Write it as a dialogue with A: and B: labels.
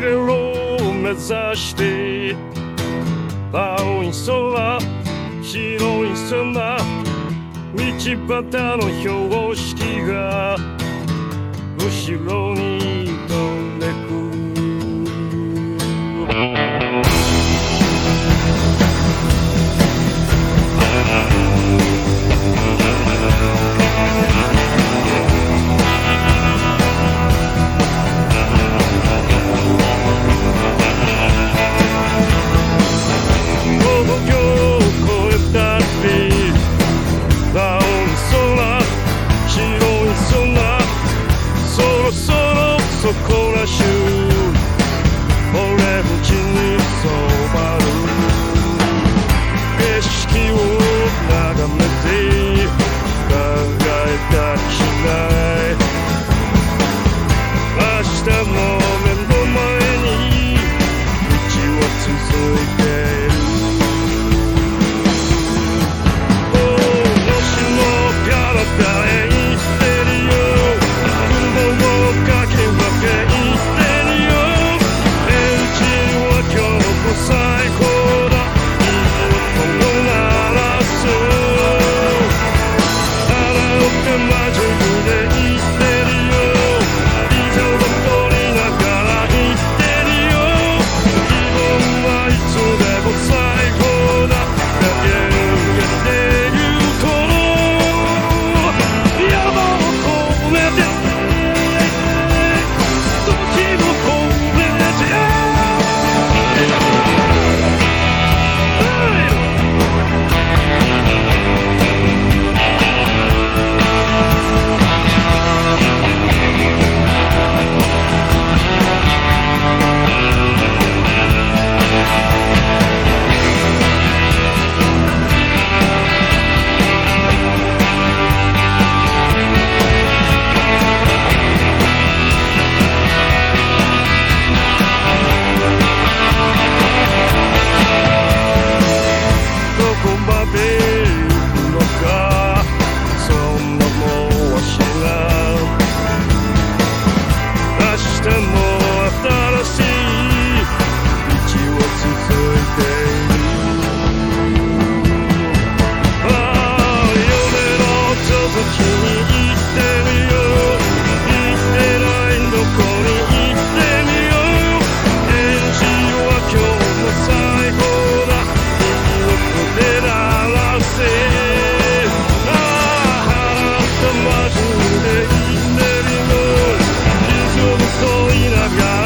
A: げろを目指して青い空白い砂道端の標識が後ろに飛そろそこらしゅう seen of got.